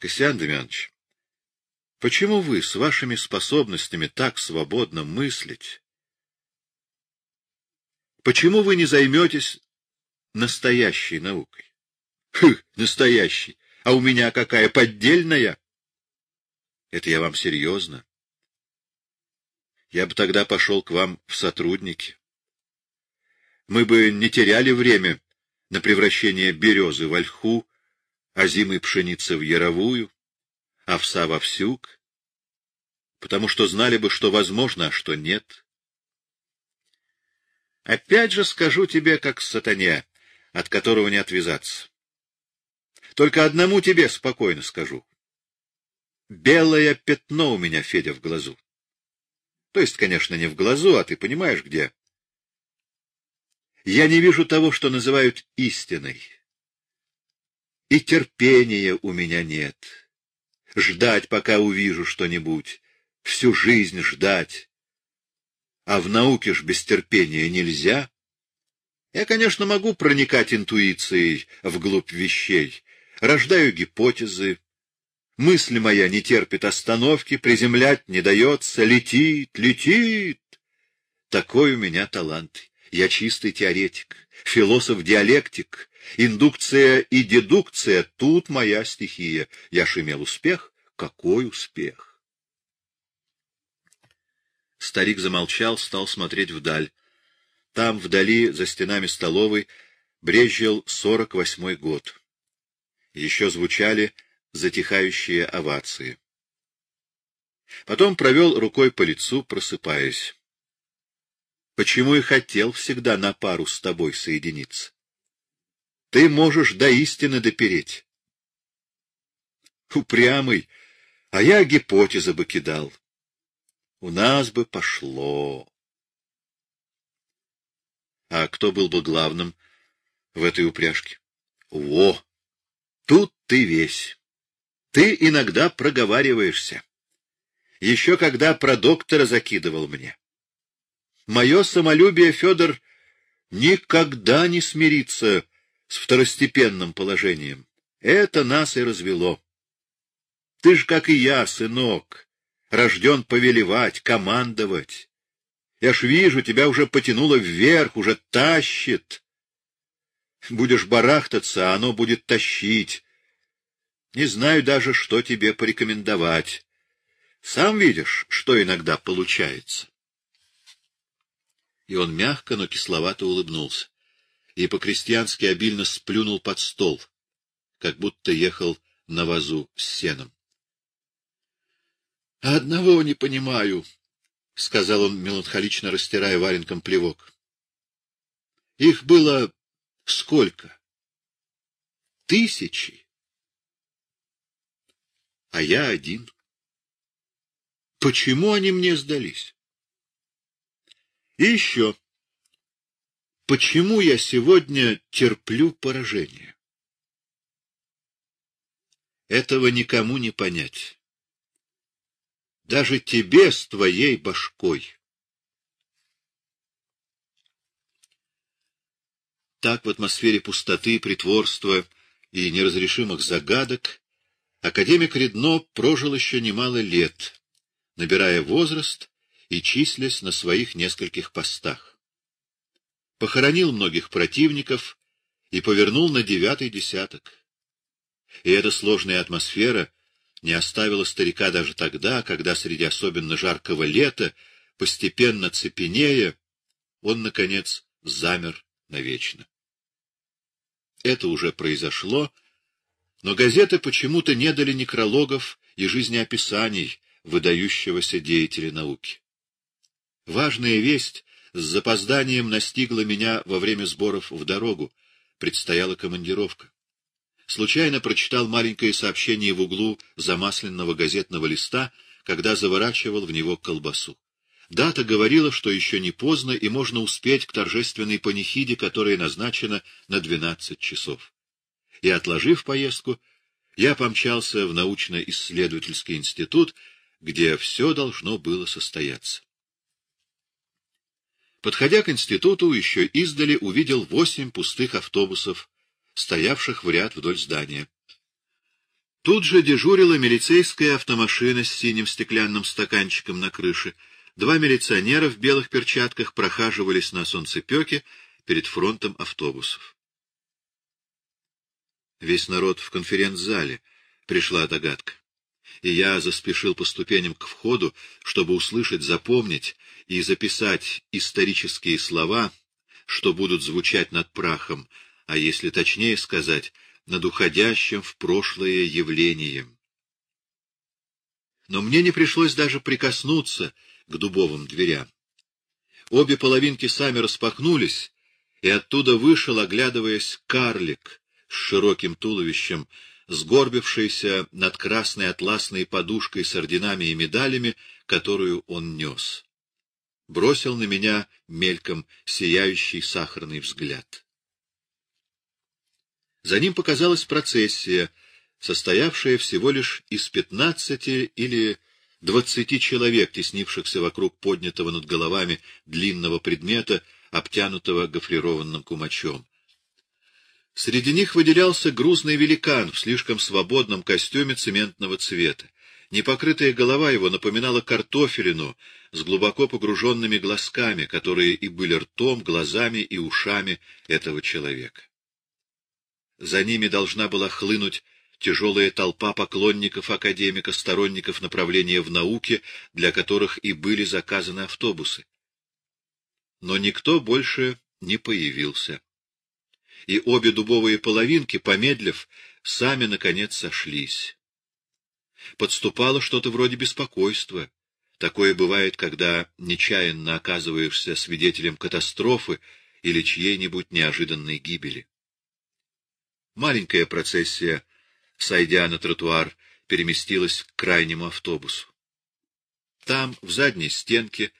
Косян Демьянович, почему вы с вашими способностями так свободно мыслить? Почему вы не займетесь настоящей наукой? Хы, настоящей. А у меня какая поддельная? Это я вам серьезно. Я бы тогда пошел к вам в сотрудники. Мы бы не теряли время на превращение березы в ольху, а зимы пшеницы в яровую, овса во всюк, потому что знали бы, что возможно, а что нет. Опять же скажу тебе, как сатане, от которого не отвязаться. Только одному тебе спокойно скажу. Белое пятно у меня, Федя, в глазу. То есть, конечно, не в глазу, а ты понимаешь, где. Я не вижу того, что называют истиной. И терпения у меня нет. Ждать, пока увижу что-нибудь. Всю жизнь ждать. А в науке ж без терпения нельзя. Я, конечно, могу проникать интуицией вглубь вещей, рождаю гипотезы. Мысль моя не терпит остановки, приземлять не дается, летит, летит. Такой у меня талант. Я чистый теоретик, философ-диалектик. Индукция и дедукция — тут моя стихия. Я ж имел успех. Какой успех? Старик замолчал, стал смотреть вдаль. Там, вдали, за стенами столовой, брезжил сорок восьмой год. Еще звучали затихающие овации. Потом провел рукой по лицу, просыпаясь. Почему и хотел всегда на пару с тобой соединиться? Ты можешь до истины допереть. Упрямый, а я гипотезы бы кидал. У нас бы пошло. А кто был бы главным в этой упряжке? Во! Тут ты весь. Ты иногда проговариваешься. Еще когда про доктора закидывал мне. Мое самолюбие, Федор, никогда не смирится с второстепенным положением. Это нас и развело. Ты ж, как и я, сынок, рожден повелевать, командовать. Я ж вижу, тебя уже потянуло вверх, уже тащит. Будешь барахтаться, а оно будет тащить. Не знаю даже, что тебе порекомендовать. Сам видишь, что иногда получается. И он мягко, но кисловато улыбнулся. И по-крестьянски обильно сплюнул под стол, как будто ехал на вазу с сеном. — Одного не понимаю, — сказал он, меланхолично растирая валенком плевок. — Их было сколько? Тысячи. А я один. Почему они мне сдались? И еще. Почему я сегодня терплю поражение? Этого никому не понять. Даже тебе с твоей башкой. Так в атмосфере пустоты, притворства и неразрешимых загадок академик Редно прожил еще немало лет, набирая возраст и числясь на своих нескольких постах. Похоронил многих противников и повернул на девятый десяток. И эта сложная атмосфера не оставила старика даже тогда, когда среди особенно жаркого лета, постепенно цепенея, он, наконец, замер навечно. Это уже произошло, но газеты почему-то не дали некрологов и жизнеописаний выдающегося деятеля науки. Важная весть с запозданием настигла меня во время сборов в дорогу. Предстояла командировка. Случайно прочитал маленькое сообщение в углу замасленного газетного листа, когда заворачивал в него колбасу. Дата говорила, что еще не поздно и можно успеть к торжественной панихиде, которая назначена на двенадцать часов и, отложив поездку, я помчался в научно-исследовательский институт, где все должно было состояться. Подходя к институту, еще издали увидел восемь пустых автобусов, стоявших в ряд вдоль здания. Тут же дежурила милицейская автомашина с синим стеклянным стаканчиком на крыше. Два милиционера в белых перчатках прохаживались на солнцепеке перед фронтом автобусов. Весь народ в конференц-зале, пришла догадка. И я заспешил по ступеням к входу, чтобы услышать, запомнить и записать исторические слова, что будут звучать над прахом, а если точнее сказать, над уходящим в прошлое явлением. Но мне не пришлось даже прикоснуться к дубовым дверям. Обе половинки сами распахнулись, и оттуда вышел, оглядываясь, карлик с широким туловищем, сгорбившийся над красной атласной подушкой с орденами и медалями, которую он нес. Бросил на меня мельком сияющий сахарный взгляд. За ним показалась процессия, состоявшая всего лишь из пятнадцати или двадцати человек, теснившихся вокруг поднятого над головами длинного предмета, обтянутого гофрированным кумачом. Среди них выделялся грузный великан в слишком свободном костюме цементного цвета. Непокрытая голова его напоминала картофелину с глубоко погруженными глазками, которые и были ртом, глазами и ушами этого человека. За ними должна была хлынуть тяжелая толпа поклонников академика, сторонников направления в науке, для которых и были заказаны автобусы. Но никто больше не появился. И обе дубовые половинки, помедлив, сами, наконец, сошлись. Подступало что-то вроде беспокойства. Такое бывает, когда нечаянно оказываешься свидетелем катастрофы или чьей-нибудь неожиданной гибели. Маленькая процессия, сойдя на тротуар, переместилась к крайнему автобусу. Там, в задней стенке,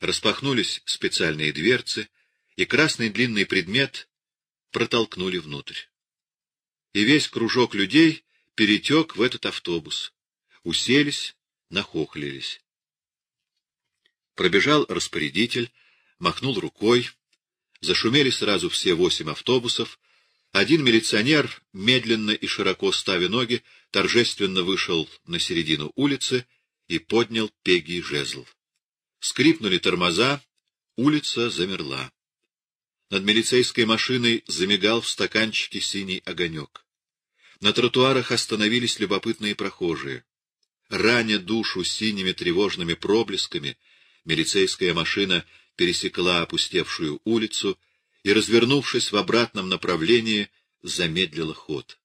распахнулись специальные дверцы, и красный длинный предмет протолкнули внутрь. И весь кружок людей перетек в этот автобус. Уселись, нахохлились. Пробежал распорядитель, махнул рукой. Зашумели сразу все восемь автобусов, один милиционер, медленно и широко ставя ноги, торжественно вышел на середину улицы и поднял пеги жезл. Скрипнули тормоза, улица замерла. Над милицейской машиной замигал в стаканчике синий огонек. На тротуарах остановились любопытные прохожие. Раня душу синими тревожными проблесками, милицейская машина пересекла опустевшую улицу и, развернувшись в обратном направлении, замедлила ход.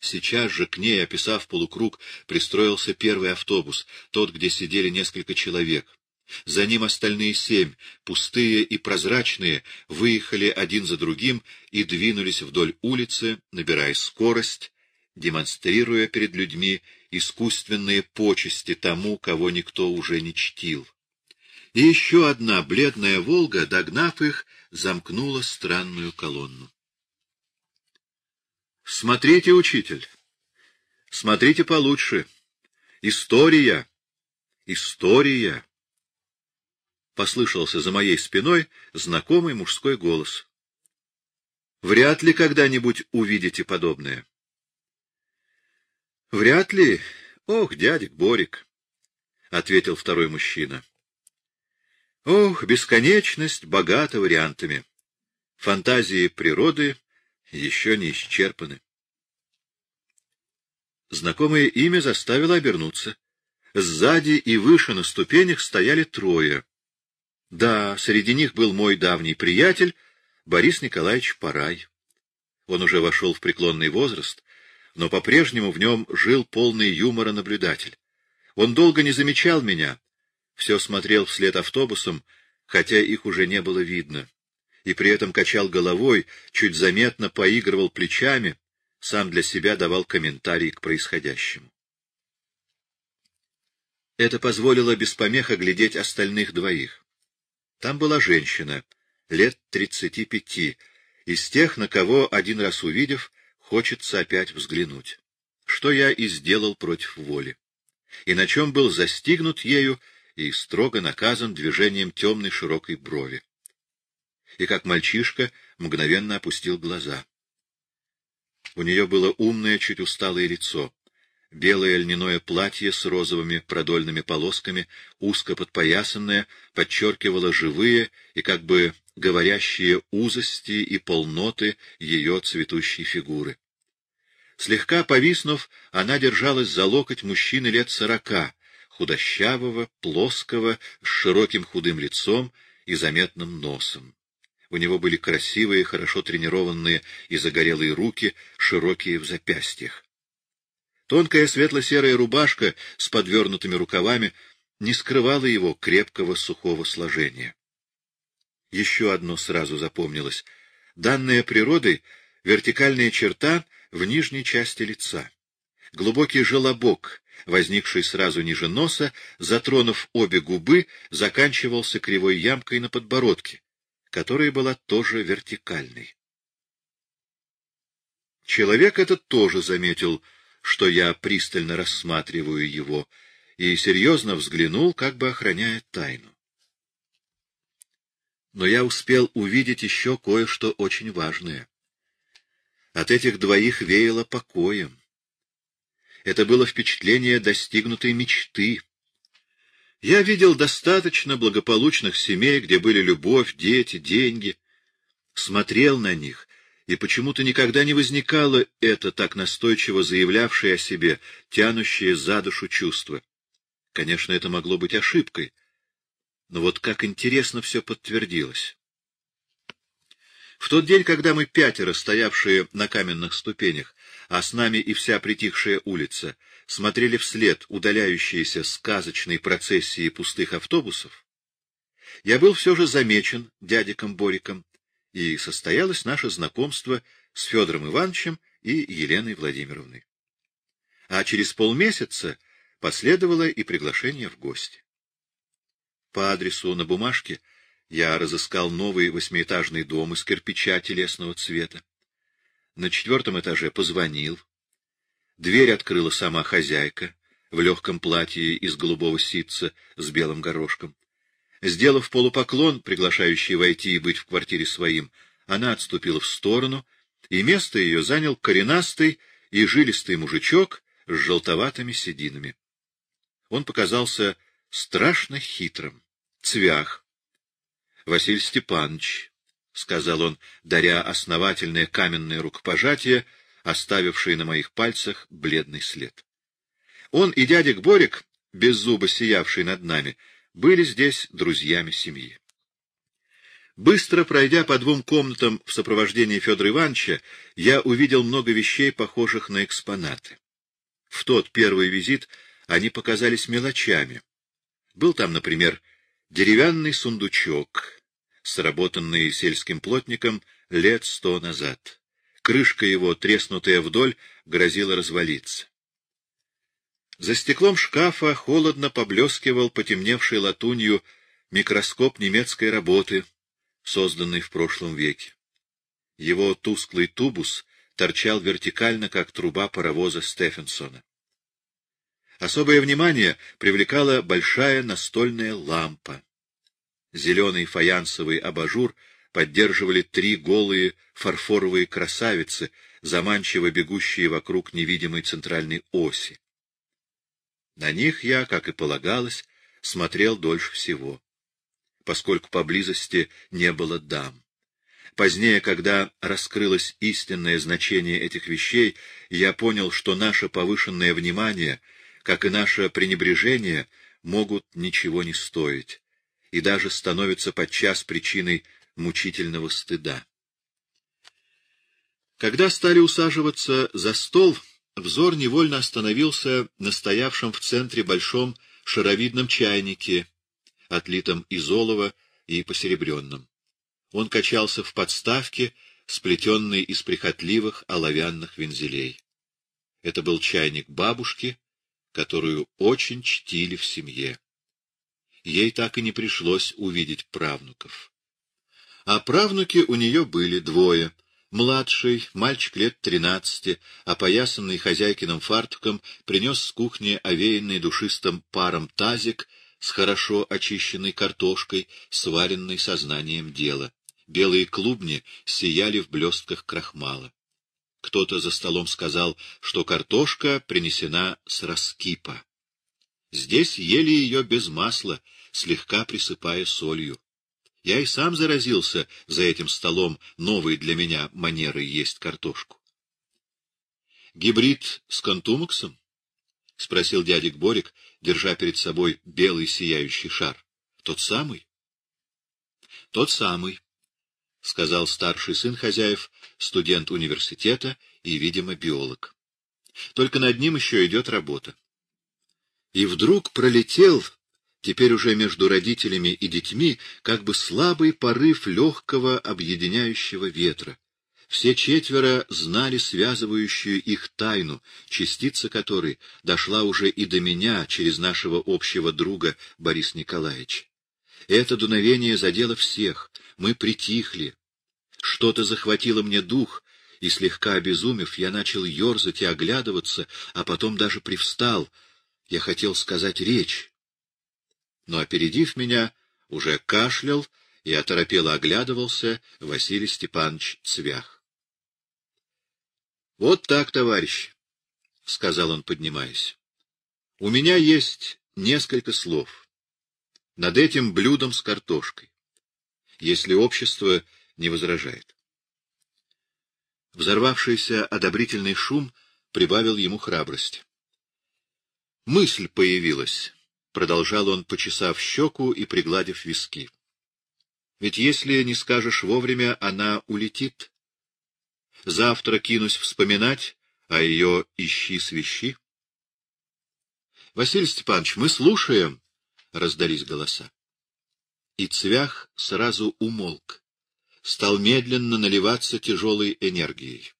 Сейчас же к ней, описав полукруг, пристроился первый автобус, тот, где сидели несколько человек. За ним остальные семь, пустые и прозрачные, выехали один за другим и двинулись вдоль улицы, набирая скорость, демонстрируя перед людьми искусственные почести тому, кого никто уже не чтил. И еще одна бледная «Волга», догнав их, замкнула странную колонну. Смотрите, учитель, смотрите получше. История, история. Послышался за моей спиной знакомый мужской голос. Вряд ли когда-нибудь увидите подобное. Вряд ли. Ох, дядик Борик, — ответил второй мужчина. Ох, бесконечность богата вариантами. Фантазии природы еще не исчерпаны. Знакомое имя заставило обернуться. Сзади и выше на ступенях стояли трое. Да, среди них был мой давний приятель Борис Николаевич Парай. Он уже вошел в преклонный возраст, но по-прежнему в нем жил полный юмора наблюдатель. Он долго не замечал меня, все смотрел вслед автобусам, хотя их уже не было видно, и при этом качал головой, чуть заметно поигрывал плечами, сам для себя давал комментарий к происходящему. Это позволило без помех оглядеть остальных двоих. Там была женщина, лет тридцати пяти, из тех, на кого, один раз увидев, хочется опять взглянуть. Что я и сделал против воли. И на чем был застигнут ею, и строго наказан движением темной широкой брови. И как мальчишка мгновенно опустил глаза. У нее было умное, чуть усталое лицо. Белое льняное платье с розовыми продольными полосками, узко подпоясанное, подчеркивало живые и как бы говорящие узости и полноты ее цветущей фигуры. Слегка повиснув, она держалась за локоть мужчины лет сорока, худощавого, плоского, с широким худым лицом и заметным носом. У него были красивые, хорошо тренированные и загорелые руки, широкие в запястьях. Тонкая светло-серая рубашка с подвернутыми рукавами не скрывала его крепкого сухого сложения. Еще одно сразу запомнилось. Данная природой вертикальная черта в нижней части лица. Глубокий желобок, возникший сразу ниже носа, затронув обе губы, заканчивался кривой ямкой на подбородке, которая была тоже вертикальной. Человек этот тоже заметил — что я пристально рассматриваю его, и серьезно взглянул, как бы охраняя тайну. Но я успел увидеть еще кое-что очень важное. От этих двоих веяло покоем. Это было впечатление достигнутой мечты. Я видел достаточно благополучных семей, где были любовь, дети, деньги. Смотрел на них и почему-то никогда не возникало это так настойчиво заявлявшее о себе, тянущее за душу чувство. Конечно, это могло быть ошибкой, но вот как интересно все подтвердилось. В тот день, когда мы пятеро, стоявшие на каменных ступенях, а с нами и вся притихшая улица, смотрели вслед удаляющейся сказочной процессии пустых автобусов, я был все же замечен дядиком Бориком, и состоялось наше знакомство с Федором Ивановичем и Еленой Владимировной. А через полмесяца последовало и приглашение в гости. По адресу на бумажке я разыскал новый восьмиэтажный дом из кирпича телесного цвета. На четвертом этаже позвонил. Дверь открыла сама хозяйка в легком платье из голубого ситца с белым горошком. Сделав полупоклон, приглашающий войти и быть в квартире своим, она отступила в сторону, и место ее занял коренастый и жилистый мужичок с желтоватыми сединами. Он показался страшно хитрым, цвях. — Василий Степанович, — сказал он, даря основательное каменное рукопожатие, оставившее на моих пальцах бледный след. Он и дядик Борик, без зуба сиявший над нами, — были здесь друзьями семьи. Быстро пройдя по двум комнатам в сопровождении Федора Ивановича, я увидел много вещей, похожих на экспонаты. В тот первый визит они показались мелочами. Был там, например, деревянный сундучок, сработанный сельским плотником лет сто назад. Крышка его, треснутая вдоль, грозила развалиться. За стеклом шкафа холодно поблескивал потемневший латунью микроскоп немецкой работы, созданный в прошлом веке. Его тусклый тубус торчал вертикально, как труба паровоза Стефенсона. Особое внимание привлекала большая настольная лампа. Зеленый фаянсовый абажур поддерживали три голые фарфоровые красавицы, заманчиво бегущие вокруг невидимой центральной оси. На них я, как и полагалось, смотрел дольше всего, поскольку поблизости не было дам. Позднее, когда раскрылось истинное значение этих вещей, я понял, что наше повышенное внимание, как и наше пренебрежение, могут ничего не стоить, и даже становятся подчас причиной мучительного стыда. Когда стали усаживаться за стол, взор невольно остановился на стоявшем в центре большом шаровидном чайнике, отлитом из олова и посеребренном. Он качался в подставке, сплетенной из прихотливых оловянных вензелей. Это был чайник бабушки, которую очень чтили в семье. Ей так и не пришлось увидеть правнуков. А правнуки у нее были двое — Младший, мальчик лет тринадцати, опоясанный хозяйкиным фартуком, принес с кухни овеянный душистым паром тазик с хорошо очищенной картошкой, сваренной сознанием дела. Белые клубни сияли в блестках крахмала. Кто-то за столом сказал, что картошка принесена с раскипа. Здесь ели ее без масла, слегка присыпая солью. Я и сам заразился за этим столом новой для меня манерой есть картошку. — Гибрид с контумаксом? — спросил дядик Борик, держа перед собой белый сияющий шар. — Тот самый? — Тот самый, — сказал старший сын хозяев, студент университета и, видимо, биолог. Только над ним еще идет работа. И вдруг пролетел, теперь уже между родителями и детьми, как бы слабый порыв легкого объединяющего ветра. Все четверо знали связывающую их тайну, частица которой дошла уже и до меня через нашего общего друга Бориса Николаевича. Это дуновение задело всех, мы притихли. Что-то захватило мне дух, и, слегка обезумев, я начал ерзать и оглядываться, а потом даже привстал. Я хотел сказать речь. Но, опередив меня, уже кашлял и оторопело оглядывался Василий Степанович Цвях. — Вот так, товарищ, — сказал он, поднимаясь. — У меня есть несколько слов над этим блюдом с картошкой, если общество не возражает. Взорвавшийся одобрительный шум прибавил ему храбрость. «Мысль появилась», — продолжал он, почесав щеку и пригладив виски. «Ведь если не скажешь вовремя, она улетит. Завтра кинусь вспоминать, а ее ищи свищи». «Василий Степанович, мы слушаем», — раздались голоса. И цвях сразу умолк стал медленно наливаться тяжелой энергией.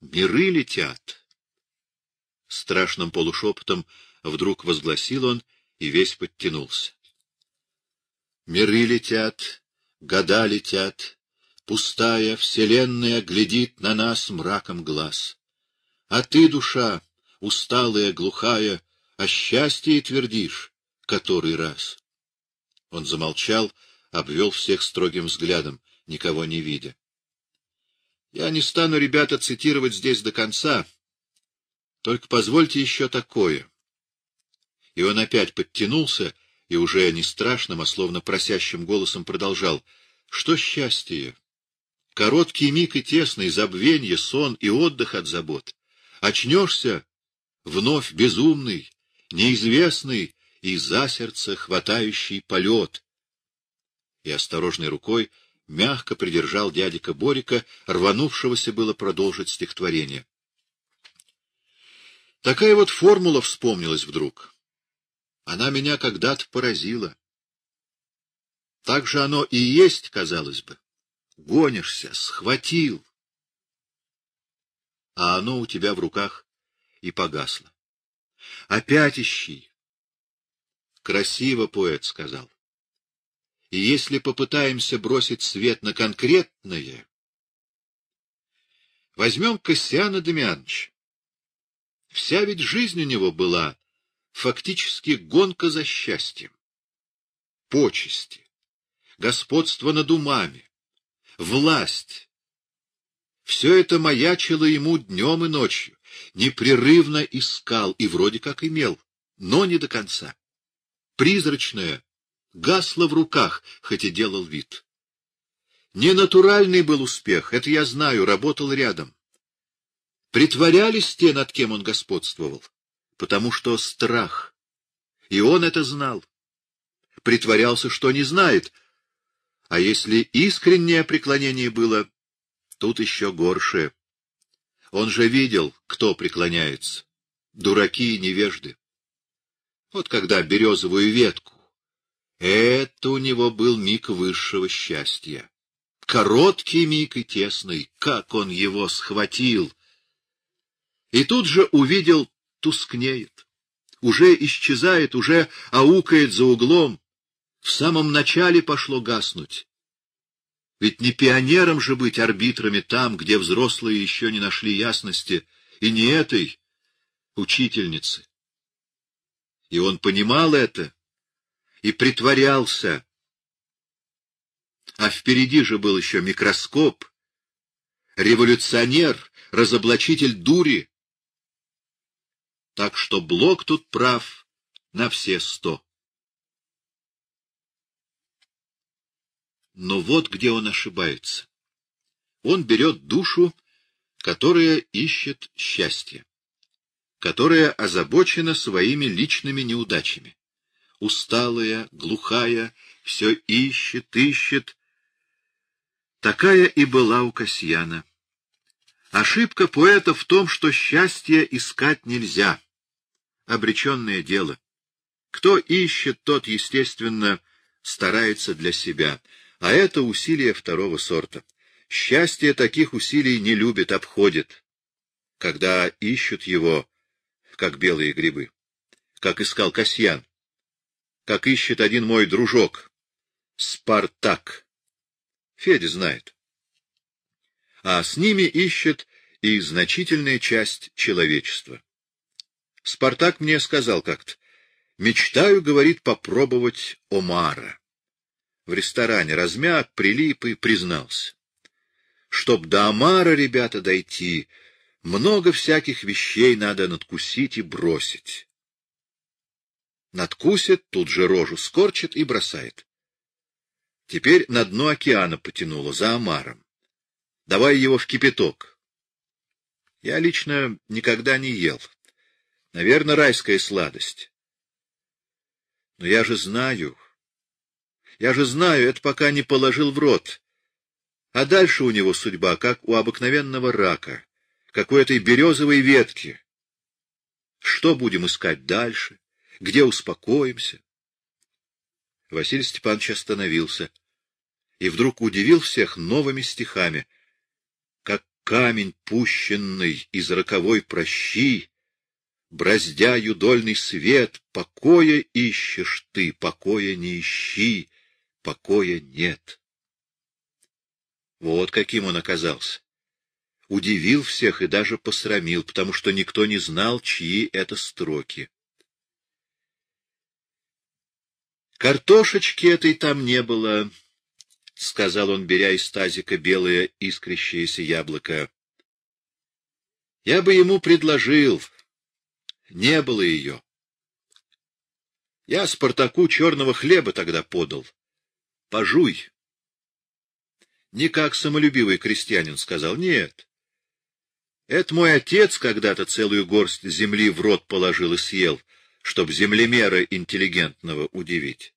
«Миры летят!» Страшным полушепотом вдруг возгласил он и весь подтянулся. «Миры летят, года летят, пустая вселенная глядит на нас мраком глаз. А ты, душа, усталая, глухая, о счастье твердишь, который раз». Он замолчал, — обвел всех строгим взглядом, никого не видя. Я не стану, ребята, цитировать здесь до конца. Только позвольте еще такое. И он опять подтянулся и уже не страшным, а словно просящим голосом продолжал. Что счастье? Короткий миг и тесный, забвенье, сон и отдых от забот. Очнешься, вновь безумный, неизвестный и за сердце хватающий полет, и осторожной рукой мягко придержал дядика Борика, рванувшегося было продолжить стихотворение. Такая вот формула вспомнилась вдруг. Она меня когда-то поразила. Так же оно и есть, казалось бы. Гонишься, схватил. А оно у тебя в руках и погасло. Опять ищи. Красиво поэт сказал. И если попытаемся бросить свет на конкретное, возьмем Кассиана Демьяновича. Вся ведь жизнь у него была фактически гонка за счастьем. Почести, господство над умами, власть. Все это маячило ему днем и ночью, непрерывно искал и вроде как имел, но не до конца. Призрачное, гасло в руках, хоть и делал вид. Ненатуральный был успех, это я знаю, работал рядом. Притворялись те, над кем он господствовал, потому что страх. И он это знал. Притворялся, что не знает. А если искреннее преклонение было, тут еще горше. Он же видел, кто преклоняется. Дураки и невежды. Вот когда березовую ветку это у него был миг высшего счастья. Короткий миг и тесный, как он его схватил! И тут же увидел, тускнеет. Уже исчезает, уже аукает за углом. В самом начале пошло гаснуть. Ведь не пионером же быть арбитрами там, где взрослые еще не нашли ясности, и не этой учительницы. И он понимал это, и притворялся. А впереди же был еще микроскоп. революционер, разоблачитель дури. Так что Блок тут прав на все сто. Но вот где он ошибается. Он берет душу, которая ищет счастье, которая озабочена своими личными неудачами. Усталая, глухая, все ищет, ищет. Такая и была у Касьяна. Ошибка поэта в том, что счастье искать нельзя. Обреченное дело. Кто ищет, тот, естественно, старается для себя — а это усилие второго сорта. Счастье таких усилий не любит, обходит, когда ищут его, как белые грибы, как искал Касьян, как ищет один мой дружок, Спартак. Федя знает. А с ними ищет и значительная часть человечества. Спартак мне сказал как-то, мечтаю, говорит, попробовать омара в ресторане, размяк, прилип и признался. Чтоб до Амара, ребята, дойти, много всяких вещей надо надкусить и бросить. Надкусит, тут же рожу скорчит и бросает. Теперь на дно океана потянуло, за омаром. Давай его в кипяток. Я лично никогда не ел. Наверное, райская сладость. Но я же знаю, я же знаю, это пока не положил в рот. А дальше у него судьба, как у обыкновенного рака, как у этой березовой ветки. Что будем искать дальше? Где успокоимся? Василий Степанович остановился и вдруг удивил всех новыми стихами. Как камень, пущенный из роковой прощи, Браздя юдольный свет, покоя ищешь ты, покоя не ищи, покоя нет. Вот каким он оказался. Удивил всех и даже посрамил, потому что никто не знал, чьи это строки. Картошечки этой там не было, — сказал он, беря из тазика белое искрящееся яблоко. Я бы ему предложил. Не было ее. Я Спартаку черного хлеба тогда подал. Пожуй. Не как самолюбивый крестьянин сказал, нет. Это мой отец когда-то целую горсть земли в рот положил и съел, чтоб землемера интеллигентного удивить.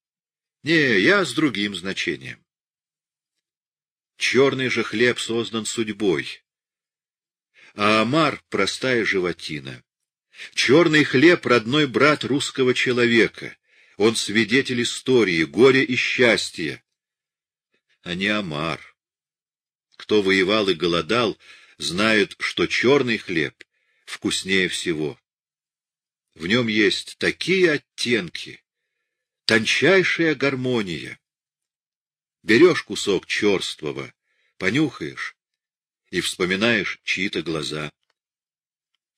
Не, я с другим значением. Черный же хлеб создан судьбой, а омар — простая животина. Черный хлеб — родной брат русского человека, он свидетель истории, горя и счастья, а не омар. Кто воевал и голодал, знает, что черный хлеб вкуснее всего. В нем есть такие оттенки, тончайшая гармония. Берешь кусок черствого, понюхаешь и вспоминаешь чьи-то глаза,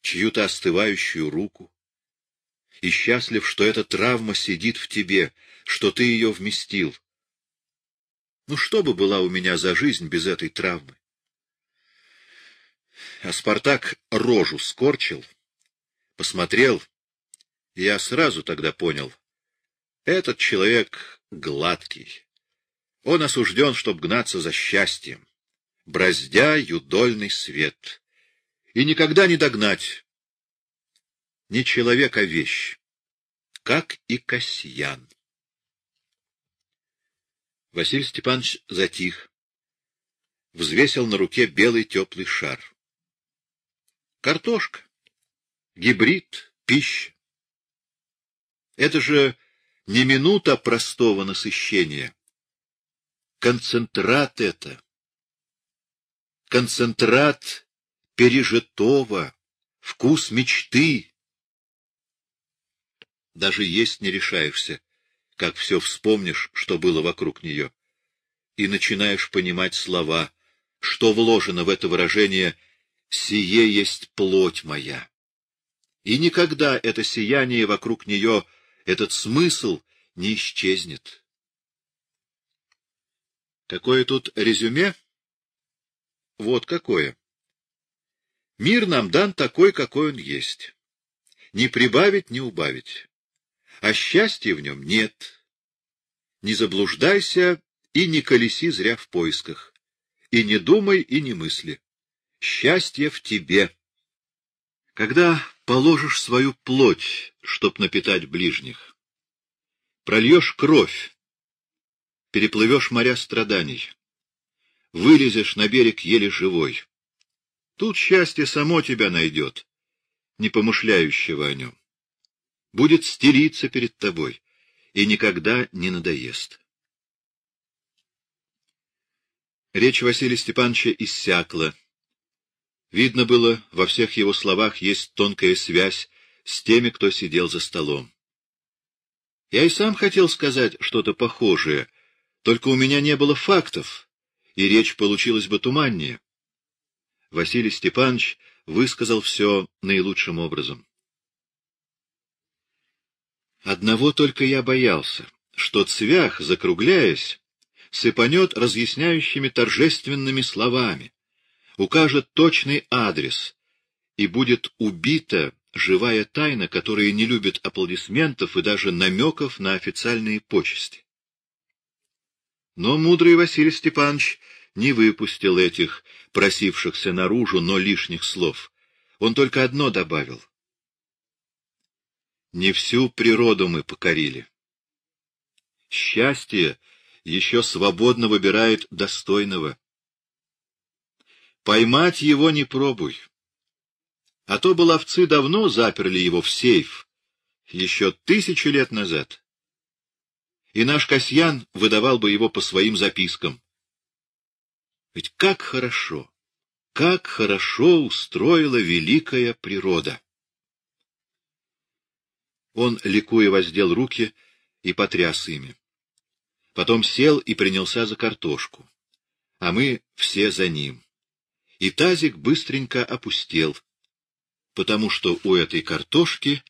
чью-то остывающую руку, и счастлив, что эта травма сидит в тебе, что ты ее вместил. Ну что бы была у меня за жизнь без этой травмы? А Спартак рожу скорчил, посмотрел, я сразу тогда понял. Этот человек гладкий. Он осужден, чтоб гнаться за счастьем, браздя юдольный свет. И никогда не догнать, не человек, а вещь, как и Касьян. Василий Степанович затих, взвесил на руке белый теплый шар. Картошка, гибрид, пища. Это же не минута простого насыщения. Концентрат это. Концентрат пережитого, вкус мечты, даже есть не решаешься, как все вспомнишь, что было вокруг нее. И начинаешь понимать слова, что вложено в это выражение «сие есть плоть моя». И никогда это сияние вокруг нее, этот смысл не исчезнет. Какое тут резюме? вот какое. Мир нам дан такой, какой он есть. Не прибавить, не убавить. А счастья в нем нет. Не заблуждайся и не колеси зря в поисках. И не думай, и не мысли. Счастье в тебе. Когда положишь свою плоть, чтоб напитать ближних, прольешь кровь, переплывешь моря страданий, вылезешь на берег еле живой. Тут счастье само тебя найдет, не помышляющего о нем. Будет стелиться перед тобой и никогда не надоест. Речь Василия Степановича иссякла. Видно было, во всех его словах есть тонкая связь с теми, кто сидел за столом. Я и сам хотел сказать что-то похожее, только у меня не было фактов, и речь получилась бы туманнее. Василий Степанович высказал все наилучшим образом. Одного только я боялся, что цвях, закругляясь, сыпанет разъясняющими торжественными словами, укажет точный адрес, и будет убита живая тайна, которая не любит аплодисментов и даже намеков на официальные почести. Но мудрый Василий Степанович не выпустил этих, просившихся наружу, но лишних слов. Он только одно добавил. Не всю природу мы покорили. Счастье еще свободно выбирает достойного. Поймать его не пробуй. А то баловцы давно заперли его в сейф, еще тысячи лет назад и наш Касьян выдавал бы его по своим запискам. Ведь как хорошо, как хорошо устроила великая природа! Он, ликуя, воздел руки и потряс ими. Потом сел и принялся за картошку, а мы все за ним. И тазик быстренько опустел, потому что у этой картошки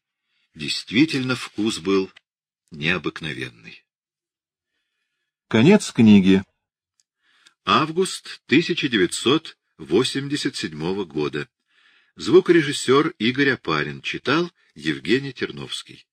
действительно вкус был необыкновенный. Конец книги. Август 1987 года. Звукорежиссер Игорь Апарин читал Евгений Терновский.